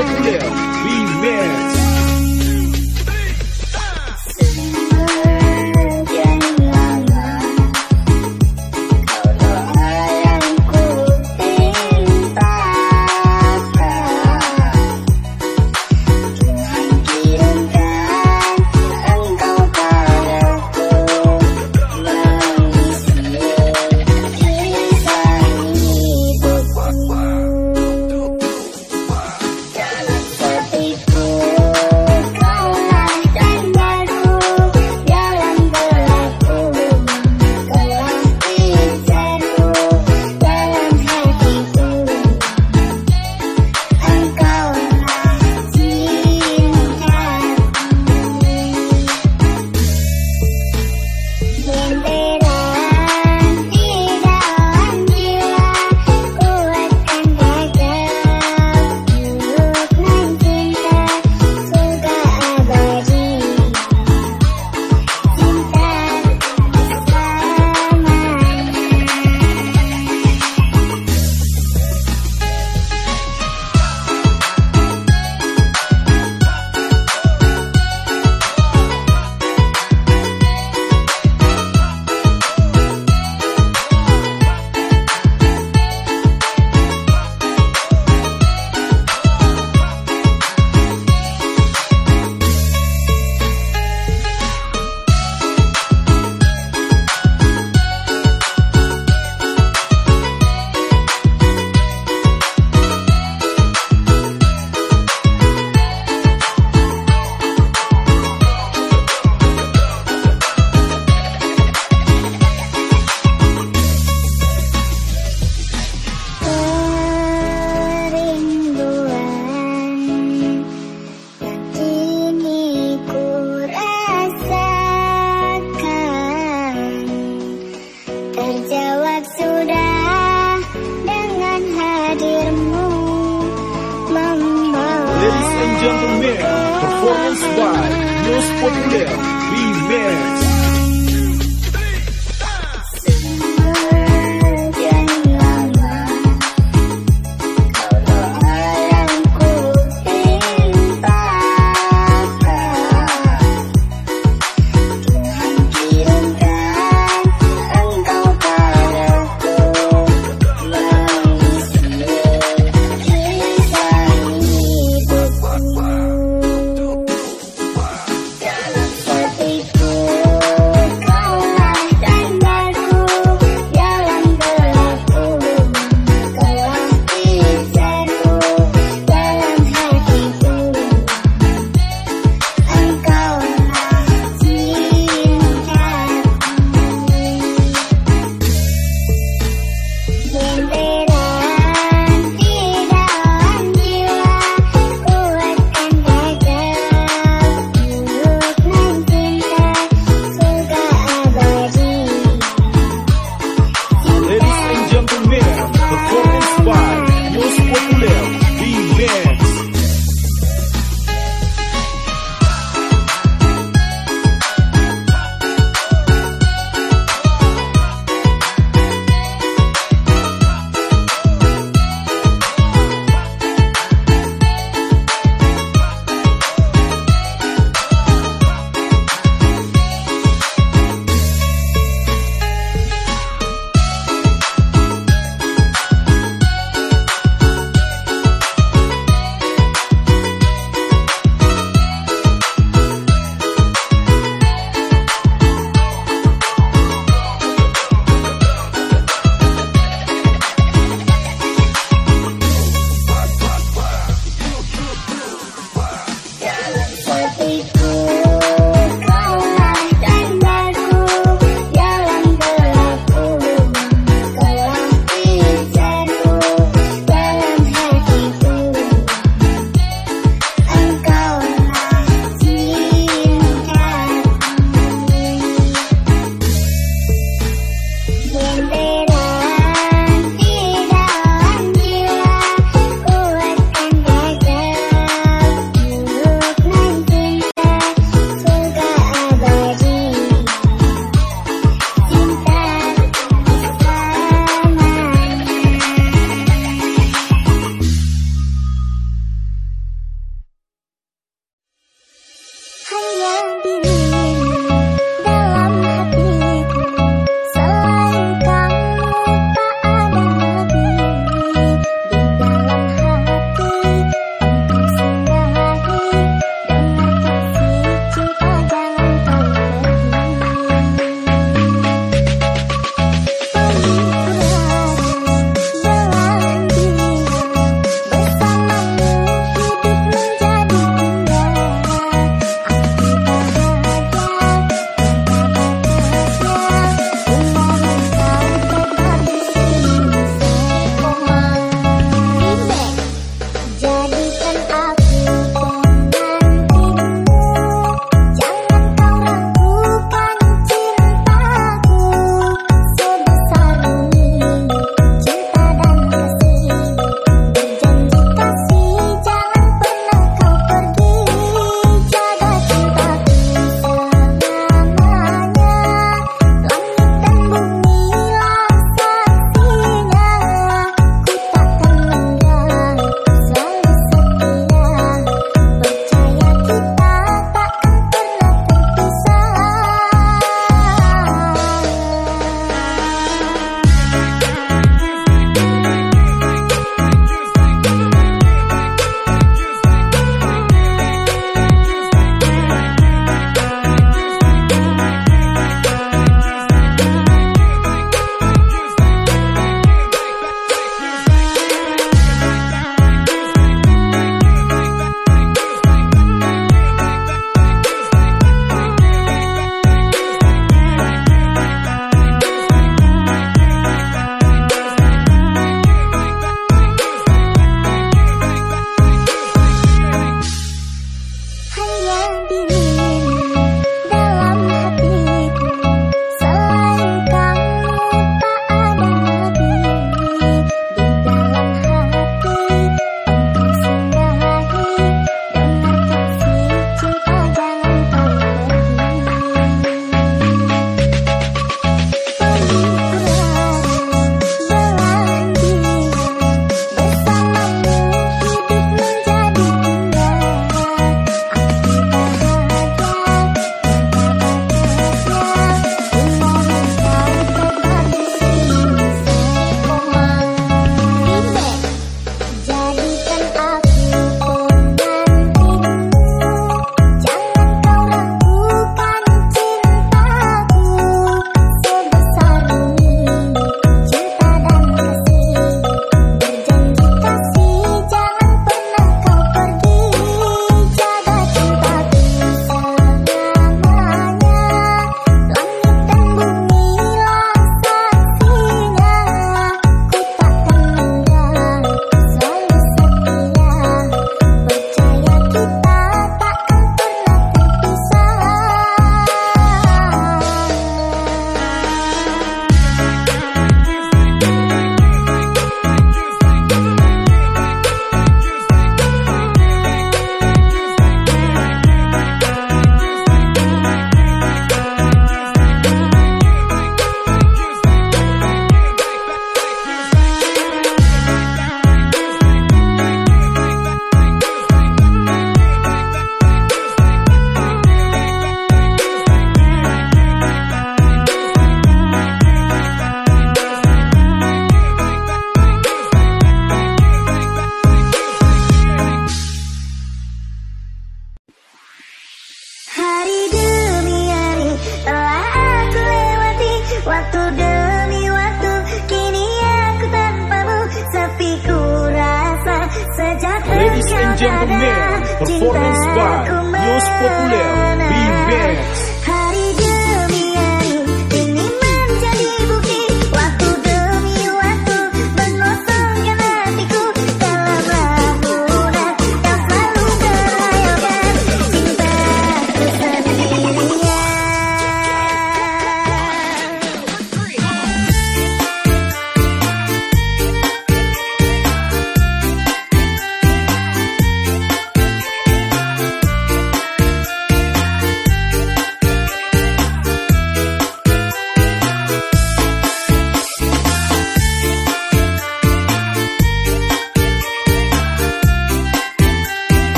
Populer Remix Ladies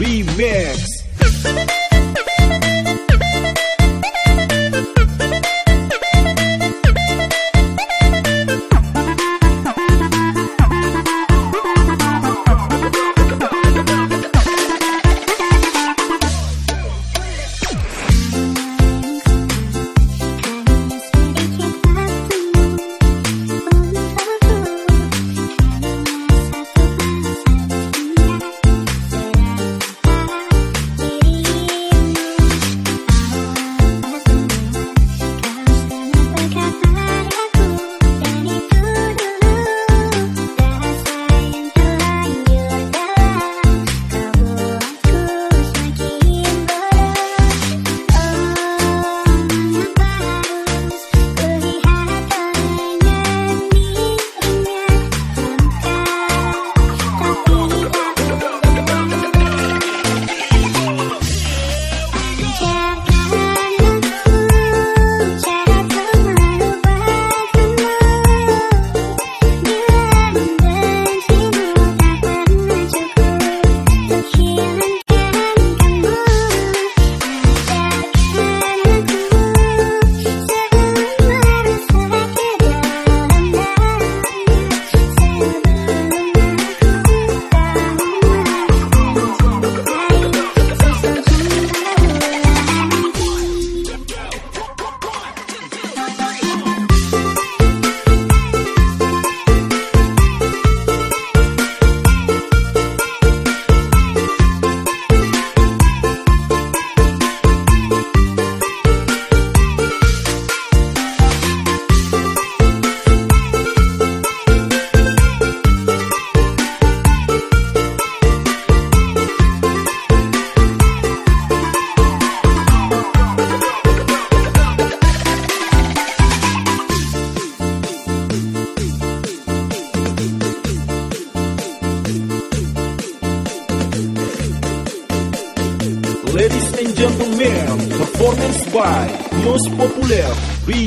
Populer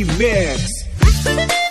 mix.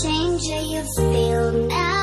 change how you feel now.